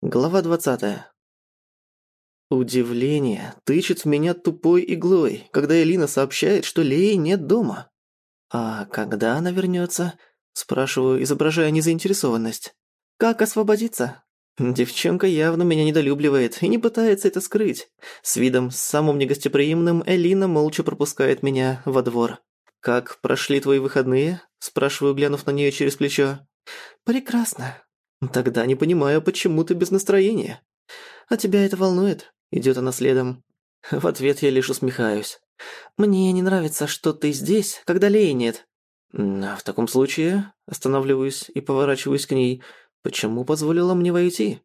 Глава 20. Удивление тычет в меня тупой иглой, когда Элина сообщает, что Леи нет дома. «А когда она вернется? спрашиваю, изображая незаинтересованность. «Как освободиться?» Девчонка явно меня недолюбливает и не пытается это скрыть. С видом самым негостеприимным Элина молча пропускает меня во двор. «Как прошли твои выходные?» – спрашиваю, глянув на нее через плечо. «Прекрасно», «Тогда не понимаю, почему ты без настроения. А тебя это волнует?» Идёт она следом. В ответ я лишь усмехаюсь. «Мне не нравится, что ты здесь, когда Леи нет». А «В таком случае...» Останавливаюсь и поворачиваюсь к ней. «Почему позволила мне войти?»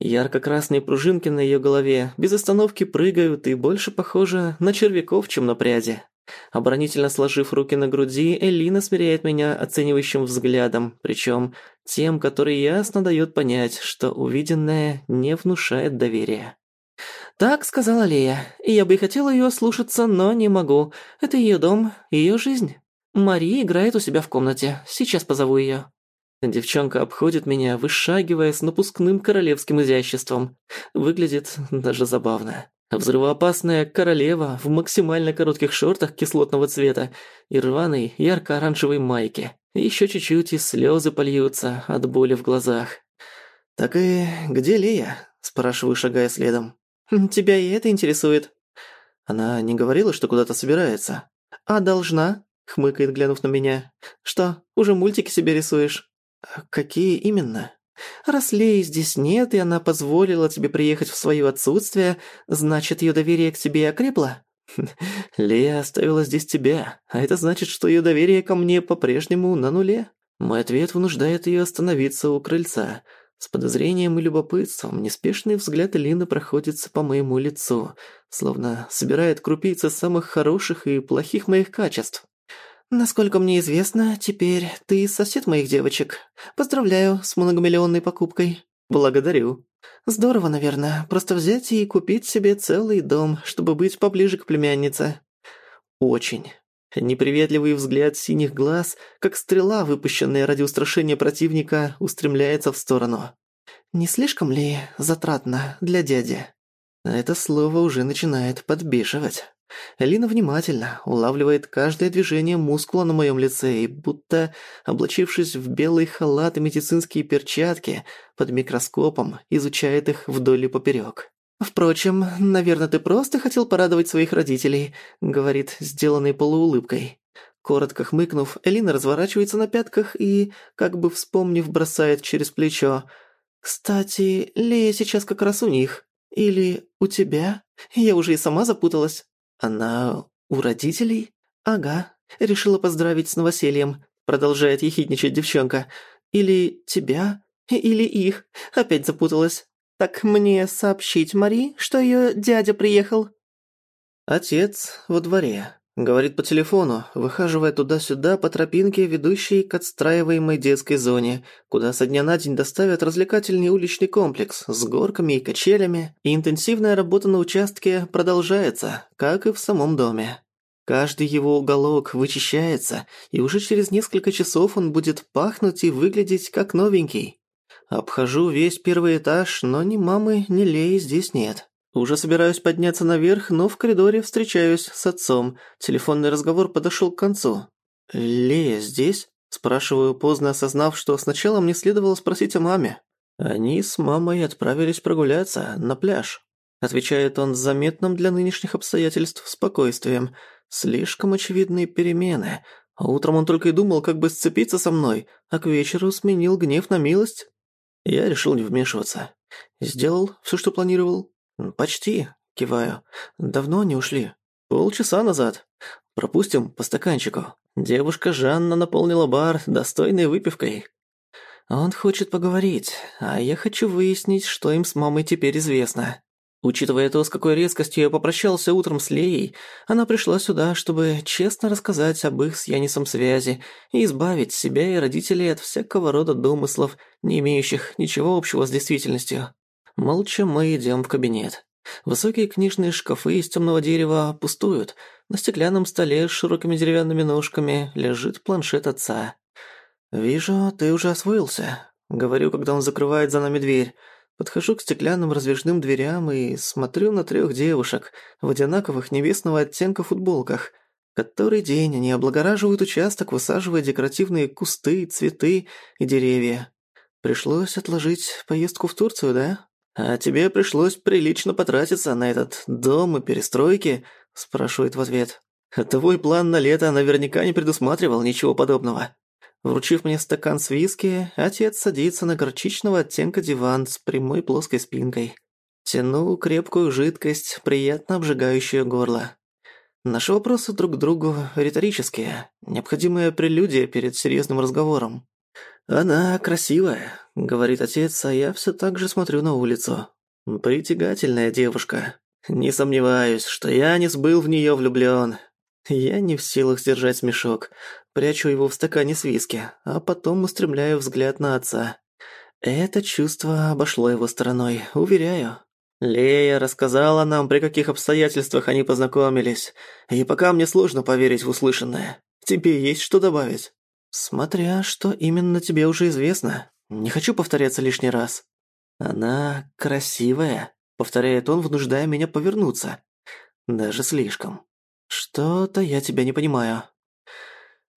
Ярко-красные пружинки на её голове без остановки прыгают и больше похожи на червяков, чем на пряди. Оборонительно сложив руки на груди, Элина смиряет меня оценивающим взглядом, причем тем, который ясно дает понять, что увиденное не внушает доверия. «Так», — сказала Лея, — «и я бы и хотела ее слушаться, но не могу. Это ее дом, ее жизнь. Мари играет у себя в комнате. Сейчас позову ее». Девчонка обходит меня, вышагивая с напускным королевским изяществом. Выглядит даже забавно. Взрывоопасная королева в максимально коротких шортах кислотного цвета и рваной ярко-оранжевой майке. Еще чуть-чуть и слезы польются от боли в глазах. «Так и где Лея?» – спрашиваю, шагая следом. «Тебя и это интересует?» Она не говорила, что куда-то собирается. «А должна?» – хмыкает, глянув на меня. «Что, уже мультики себе рисуешь?» «Какие именно?» Раз Леи здесь нет, и она позволила тебе приехать в своё отсутствие, значит, её доверие к тебе окрепло? Лея оставила здесь тебя, а это значит, что её доверие ко мне по-прежнему на нуле. Мой ответ вынуждает её остановиться у крыльца. С подозрением и любопытством неспешный взгляд Лины проходится по моему лицу, словно собирает крупицы самых хороших и плохих моих качеств. «Насколько мне известно, теперь ты сосед моих девочек. Поздравляю с многомиллионной покупкой». «Благодарю». «Здорово, наверное, просто взять и купить себе целый дом, чтобы быть поближе к племяннице». «Очень». Неприветливый взгляд синих глаз, как стрела, выпущенная ради устрашения противника, устремляется в сторону. «Не слишком ли затратно для дяди?» Это слово уже начинает подбешивать. Лина внимательно улавливает каждое движение мускула на моем лице и будто, облачившись в белый халат и медицинские перчатки, под микроскопом изучает их вдоль и поперёк. «Впрочем, наверное, ты просто хотел порадовать своих родителей», — говорит, сделанной полуулыбкой. Коротко хмыкнув, Элина разворачивается на пятках и, как бы вспомнив, бросает через плечо. «Кстати, Лея сейчас как раз у них. Или у тебя? Я уже и сама запуталась». «Она у родителей?» «Ага. Решила поздравить с новосельем», — продолжает ехидничать девчонка. «Или тебя? Или их?» Опять запуталась. «Так мне сообщить Мари, что её дядя приехал?» Отец во дворе. Говорит по телефону, выхаживая туда-сюда по тропинке, ведущей к отстраиваемой детской зоне, куда со дня на день доставят развлекательный уличный комплекс с горками и качелями, и интенсивная работа на участке продолжается, как и в самом доме. Каждый его уголок вычищается, и уже через несколько часов он будет пахнуть и выглядеть как новенький. Обхожу весь первый этаж, но ни мамы, ни Леи здесь нет. Уже собираюсь подняться наверх, но в коридоре встречаюсь с отцом. Телефонный разговор подошел к концу. «Лея здесь?» Спрашиваю, поздно осознав, что сначала мне следовало спросить о маме. Они с мамой отправились прогуляться на пляж. Отвечает он с заметным для нынешних обстоятельств спокойствием. Слишком очевидные перемены. Утром он только и думал, как бы сцепиться со мной, а к вечеру сменил гнев на милость. Я решил не вмешиваться. Сделал все, что планировал. «Почти», – киваю. «Давно не ушли?» «Полчаса назад. Пропустим по стаканчику. Девушка Жанна наполнила бар достойной выпивкой». «Он хочет поговорить, а я хочу выяснить, что им с мамой теперь известно». Учитывая то, с какой резкостью я попрощался утром с Леей, она пришла сюда, чтобы честно рассказать об их с Янисом связи и избавить себя и родителей от всякого рода домыслов, не имеющих ничего общего с действительностью. Молча мы идем в кабинет. Высокие книжные шкафы из темного дерева пустуют. На стеклянном столе с широкими деревянными ножками лежит планшет отца. «Вижу, ты уже освоился», — говорю, когда он закрывает за нами дверь. Подхожу к стеклянным раздвижным дверям и смотрю на трех девушек в одинаковых небесного оттенка футболках. Который день они облагораживают участок, высаживая декоративные кусты, цветы и деревья. Пришлось отложить поездку в Турцию, да? А тебе пришлось прилично потратиться на этот дом и перестройки, спрашивает в ответ. Твой план на лето наверняка не предусматривал ничего подобного. Вручив мне стакан с виски, отец садится на горчичного оттенка диван с прямой плоской спинкой. Тяну крепкую жидкость, приятно обжигающую горло. Наши вопросы друг к другу риторические, необходимая прелюдия перед серьезным разговором. «Она красивая», — говорит отец, а я все так же смотрю на улицу. «Притягательная девушка. Не сомневаюсь, что Янис был в нее влюблен. Я не в силах сдержать смешок, прячу его в стакане с виски, а потом устремляю взгляд на отца. Это чувство обошло его стороной, уверяю. Лея рассказала нам, при каких обстоятельствах они познакомились, и пока мне сложно поверить в услышанное. Тебе есть что добавить? Смотря, что именно тебе уже известно. Не хочу повторяться лишний раз. Она красивая, повторяет он, вынуждая меня повернуться. Даже слишком. Что-то я тебя не понимаю.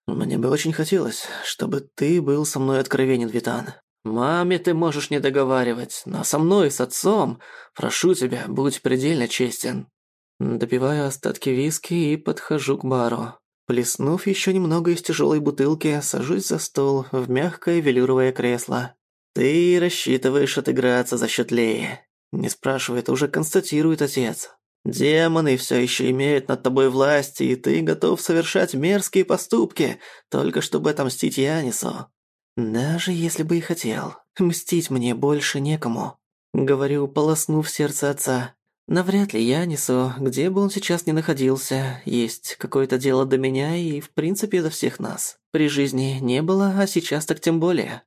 Мне бы очень хотелось, чтобы ты был со мной откровенен, Витан. Маме ты можешь не договаривать, но со мной, с отцом, прошу тебя, будь предельно честен. Допиваю остатки виски и подхожу к бару. Плеснув еще немного из тяжелой бутылки, сажусь за стол в мягкое велюровое кресло. Ты рассчитываешь отыграться за счет Леи. Не спрашивает, уже констатирует отец. Демоны все еще имеют над тобой власть, и ты готов совершать мерзкие поступки, только чтобы отомстить Янису. Даже если бы и хотел, мстить мне больше некому. Говорю, полоснув сердце отца. Навряд ли Янису, где бы он сейчас ни находился, есть какое-то дело до меня и, в принципе, до всех нас. При жизни не было, а сейчас так тем более.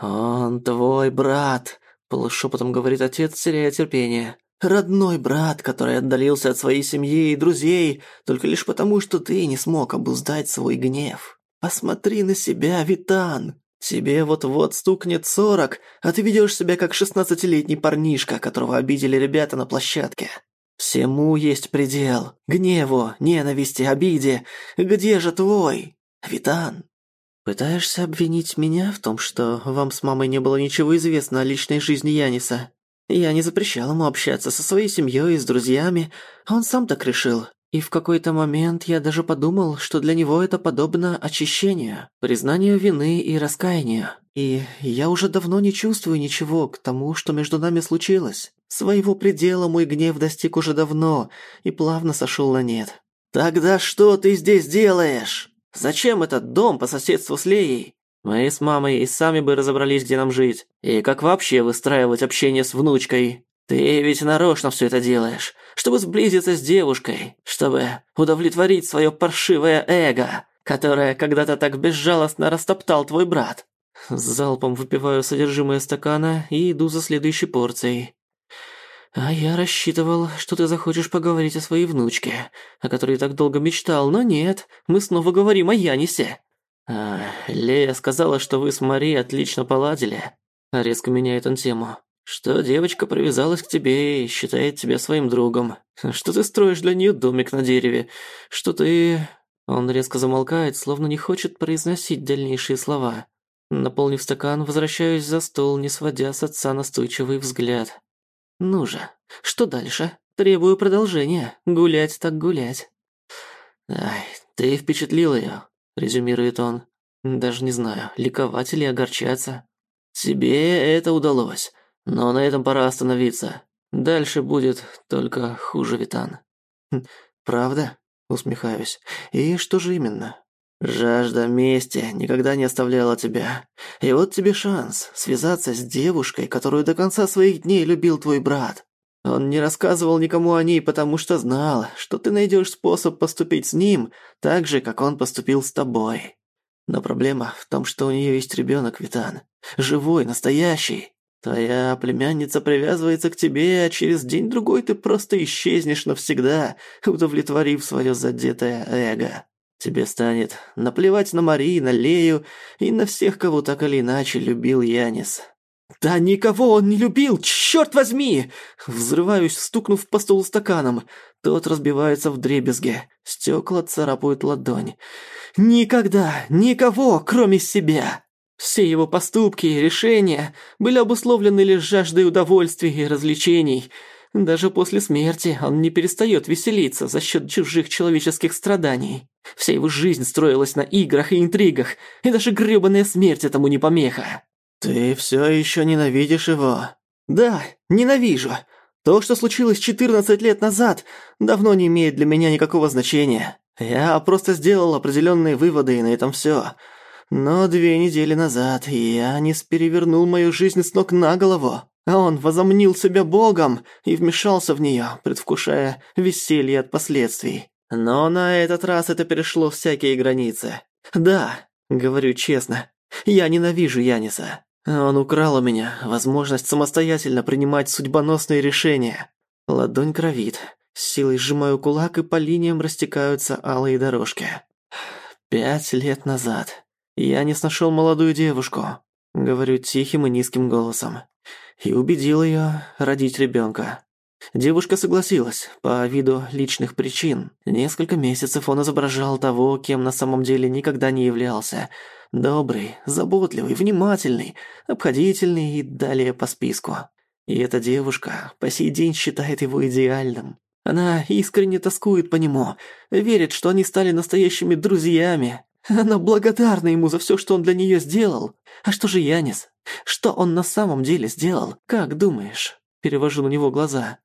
«Он твой брат», – полушепотом говорит отец, теряя терпение. Родной брат, который отдалился от своей семьи и друзей, только лишь потому, что ты не смог обуздать свой гнев. Посмотри на себя, Витан. Тебе вот-вот стукнет сорок, а ты ведешь себя как шестнадцатилетний парнишка, которого обидели ребята на площадке. Всему есть предел. Гневу, ненависти, обиде. Где же твой? Витан, пытаешься обвинить меня в том, что вам с мамой не было ничего известно о личной жизни Яниса? Я не запрещал ему общаться со своей семьей и с друзьями, он сам так решил. И в какой-то момент я даже подумал, что для него это подобно очищению, признанию вины и раскаянию. И я уже давно не чувствую ничего к тому, что между нами случилось. Своего предела мой гнев достиг уже давно и плавно сошел на нет. «Тогда что ты здесь делаешь? Зачем этот дом по соседству с Леей? Мы с мамой и сами бы разобрались, где нам жить. И как вообще выстраивать общение с внучкой. Ты ведь нарочно все это делаешь, чтобы сблизиться с девушкой, чтобы удовлетворить свое паршивое эго, которое когда-то так безжалостно растоптал твой брат. С залпом выпиваю содержимое стакана и иду за следующей порцией. А я рассчитывал, что ты захочешь поговорить о своей внучке, о которой так долго мечтал, но нет, мы снова говорим о Янисе. А, Лея сказала, что вы с Мари отлично поладили. Резко меняет он тему. Что девочка привязалась к тебе и считает тебя своим другом. Что ты строишь для нее домик на дереве. Что ты... Он резко замолкает, словно не хочет произносить дальнейшие слова. Наполнив стакан, возвращаюсь за стол, не сводя с отца настойчивый взгляд. «Ну же, что дальше? Требую продолжения. Гулять так гулять». «Ай, ты впечатлил ее резюмирует он. Даже не знаю, ликовать или огорчаться. Тебе это удалось, но на этом пора остановиться. Дальше будет только хуже, Витан. Хм, правда? Усмехаюсь. И что же именно? Жажда мести никогда не оставляла тебя. И вот тебе шанс связаться с девушкой, которую до конца своих дней любил твой брат. Он не рассказывал никому о ней, потому что знал, что ты найдешь способ поступить с ним так же, как он поступил с тобой. Но проблема в том, что у нее есть ребенок, Витан. Живой, настоящий. Твоя племянница привязывается к тебе, а через день-другой ты просто исчезнешь навсегда, удовлетворив свое задетое эго. Тебе станет наплевать на Мари, на Лею и на всех, кого так или иначе любил Янис. Да никого он не любил, черт возьми! Взрываюсь, стукнув по столу стаканом. Тот разбивается в дребезге. Стекла царапают ладонь. Никогда, никого, кроме себя. Все его поступки и решения были обусловлены лишь жаждой удовольствий и развлечений. Даже после смерти он не перестает веселиться за счет чужих человеческих страданий. Вся его жизнь строилась на играх и интригах, и даже грёбаная смерть этому не помеха. «Ты все еще ненавидишь его?» «Да, ненавижу. То, что случилось 14 лет назад, давно не имеет для меня никакого значения. Я просто сделал определенные выводы, и на этом все. Но две недели назад Янис перевернул мою жизнь с ног на голову. А он возомнил себя богом и вмешался в нее, предвкушая веселье от последствий. Но на этот раз это перешло всякие границы. Да, говорю честно, я ненавижу Яниса. Он украл у меня возможность самостоятельно принимать судьбоносные решения. Ладонь кровит. Силой сжимаю кулак, и по линиям растекаются алые дорожки. Пять лет назад я не нашел молодую девушку, говорю тихим и низким голосом, и убедил ее родить ребенка. Девушка согласилась, по виду личных причин. Несколько месяцев он изображал того, кем на самом деле никогда не являлся. Добрый, заботливый, внимательный, обходительный и далее по списку. И эта девушка по сей день считает его идеальным. Она искренне тоскует по нему, верит, что они стали настоящими друзьями. Она благодарна ему за все, что он для нее сделал. А что же Янис? Что он на самом деле сделал? Как думаешь? Перевожу на него глаза.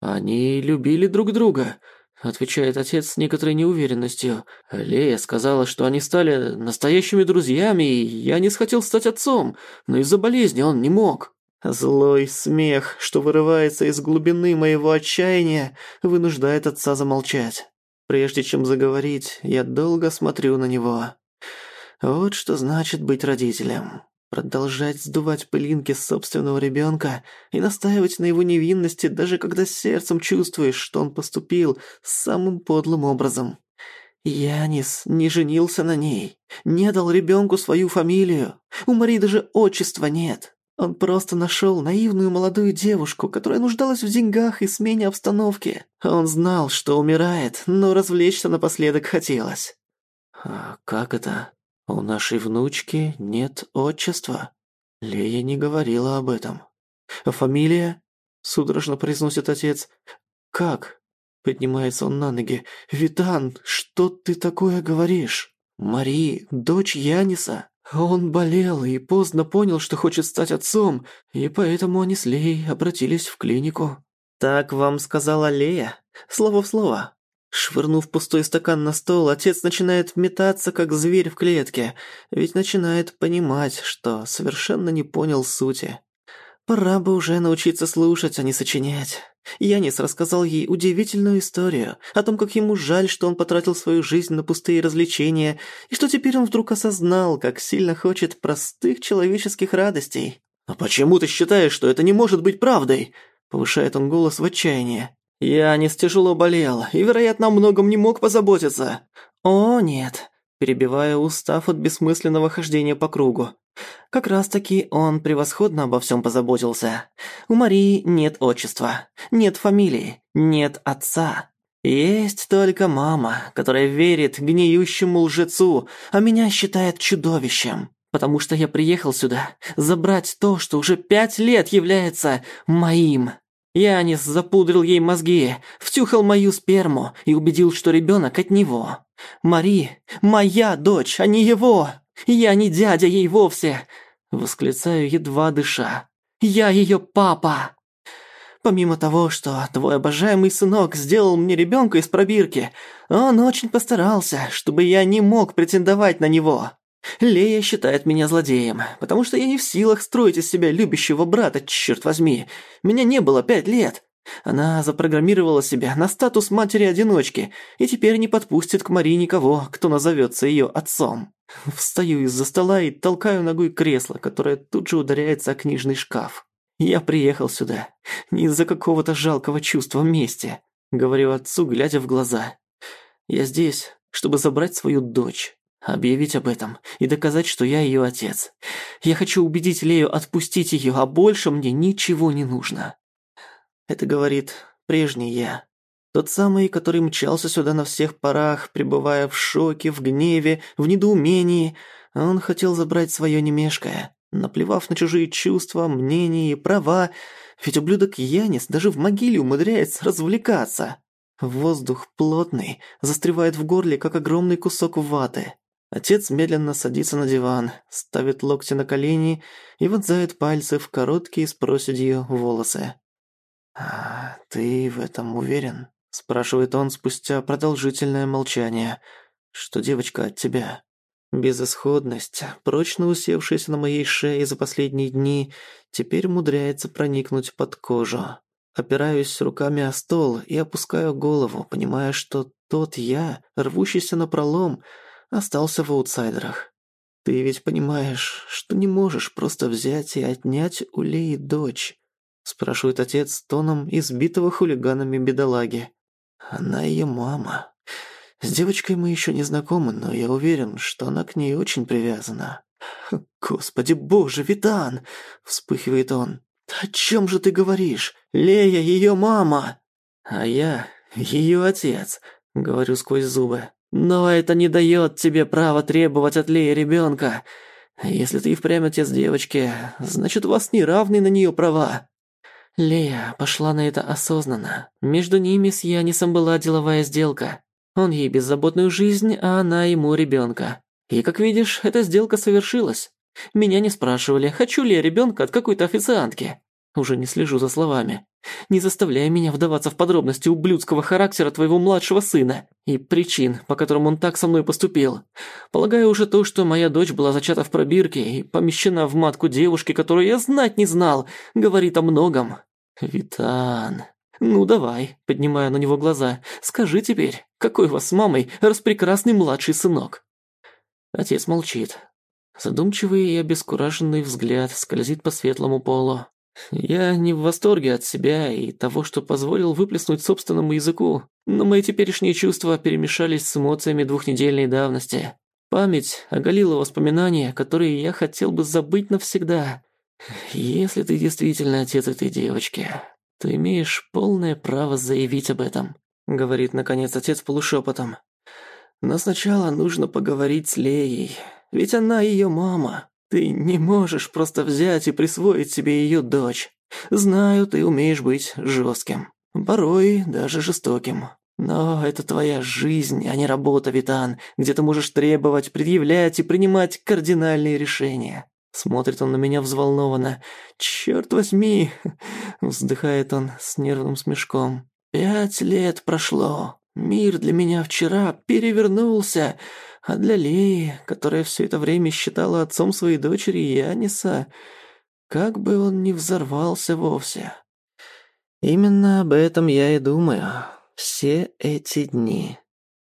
«Они любили друг друга», — отвечает отец с некоторой неуверенностью. «Лея сказала, что они стали настоящими друзьями, и я не хотел стать отцом, но из-за болезни он не мог». Злой смех, что вырывается из глубины моего отчаяния, вынуждает отца замолчать. Прежде чем заговорить, я долго смотрю на него. Вот что значит быть родителем. Продолжать сдувать пылинки собственного ребенка и настаивать на его невинности, даже когда сердцем чувствуешь, что он поступил самым подлым образом. Янис не женился на ней, не дал ребенку свою фамилию. У Мари даже отчества нет. Он просто нашел наивную молодую девушку, которая нуждалась в деньгах и смене обстановки. Он знал, что умирает, но развлечься напоследок хотелось. «А как это?» «У нашей внучки нет отчества». Лея не говорила об этом. «Фамилия?» – судорожно произносит отец. «Как?» – поднимается он на ноги. «Витан, что ты такое говоришь?» «Мари, дочь Яниса». Он болел и поздно понял, что хочет стать отцом, и поэтому они с Леей обратились в клинику. «Так вам сказала Лея? Слово в слово?» Швырнув пустой стакан на стол, отец начинает метаться, как зверь в клетке, ведь начинает понимать, что совершенно не понял сути. Пора бы уже научиться слушать, а не сочинять. Янис рассказал ей удивительную историю о том, как ему жаль, что он потратил свою жизнь на пустые развлечения, и что теперь он вдруг осознал, как сильно хочет простых человеческих радостей. «А почему ты считаешь, что это не может быть правдой?» Повышает он голос в отчаянии. Янис тяжело болел и, вероятно, о многом не мог позаботиться. О, нет, перебивая устав от бессмысленного хождения по кругу. Как раз-таки он превосходно обо всем позаботился. У Марии нет отчества, нет фамилии, нет отца. Есть только мама, которая верит гниющему лжецу, а меня считает чудовищем. Потому что я приехал сюда забрать то, что уже пять лет является моим. Янис запудрил ей мозги, втюхал мою сперму и убедил, что ребенок от него. Мари – моя дочь, а не его. Я не дядя ей вовсе. Восклицаю, едва дыша. Я ее папа. Помимо того, что твой обожаемый сынок сделал мне ребенка из пробирки, он очень постарался, чтобы я не мог претендовать на него. Лея считает меня злодеем, потому что я не в силах строить из себя любящего брата, черт возьми. Меня не было пять лет. Она запрограммировала себя на статус матери-одиночки и теперь не подпустит к Мари никого, кто назовется ее отцом. Встаю из-за стола и толкаю ногой кресло, которое тут же ударяется о книжный шкаф. Я приехал сюда не из-за какого-то жалкого чувства мести, говорю отцу, глядя в глаза. Я здесь, чтобы забрать свою дочь. Объявить об этом и доказать, что я ее отец. Я хочу убедить Лею отпустить ее, а больше мне ничего не нужно. Это говорит прежний я. Тот самый, который мчался сюда на всех парах, пребывая в шоке, в гневе, в недоумении. Он хотел забрать свое немешкое, наплевав на чужие чувства, мнения и права, ведь ублюдок Янис даже в могиле умудряется развлекаться. Воздух плотный, застревает в горле, как огромный кусок ваты. Отец медленно садится на диван, ставит локти на колени и вонзает пальцы в короткие с проседью волосы. «А ты в этом уверен?» – спрашивает он спустя продолжительное молчание. «Что девочка от тебя?» Безысходность, прочно усевшаяся на моей шее за последние дни, теперь умудряется проникнуть под кожу. Опираюсь руками о стол и опускаю голову, понимая, что тот я, рвущийся на пролом, остался в аутсайдерах. Ты ведь понимаешь, что не можешь просто взять и отнять у Леи дочь, спрашивает отец тоном избитого хулиганами бедолаги. Она ее мама. С девочкой мы еще не знакомы, но я уверен, что она к ней очень привязана. Господи боже, Витан! вспыхивает он. «О чем же ты говоришь? Лея ее мама!» «А я ее отец», — говорю сквозь зубы. «Но это не дает тебе права требовать от Леи ребенка. Если ты и впрямь отец девочки, значит, у вас неравные на нее права». Лея пошла на это осознанно. Между ними с Янисом была деловая сделка. Он ей беззаботную жизнь, а она ему ребенка. И, как видишь, эта сделка совершилась. Меня не спрашивали, хочу ли я ребенка от какой-то официантки. Уже не слежу за словами. Не заставляй меня вдаваться в подробности ублюдского характера твоего младшего сына и причин, по которым он так со мной поступил. Полагаю уже то, что моя дочь была зачата в пробирке и помещена в матку девушки, которую я знать не знал, говорит о многом. Витан, ну давай, поднимая на него глаза, скажи теперь, какой у вас с мамой распрекрасный младший сынок? Отец молчит, Задумчивый и обескураженный взгляд скользит по светлому полу. Я не в восторге от себя и того, что позволил выплеснуть собственному языку, но мои теперешние чувства перемешались с эмоциями двухнедельной давности. Память оголила воспоминания, которые я хотел бы забыть навсегда. Если ты действительно отец этой девочки, то имеешь полное право заявить об этом, говорит наконец отец полушепотом. Но сначала нужно поговорить с Леей. Ведь она ее мама. Ты не можешь просто взять и присвоить себе ее дочь. Знаю, ты умеешь быть жестким. Порой даже жестоким. Но это твоя жизнь, а не работа, Витан, где ты можешь требовать, предъявлять и принимать кардинальные решения. Смотрит он на меня взволнованно. «Чёрт возьми!» Вздыхает он с нервным смешком. «Пять лет прошло. Мир для меня вчера перевернулся. А для Леи, которая все это время считала отцом своей дочери Яниса, как бы он ни взорвался вовсе. Именно об этом я и думаю все эти дни.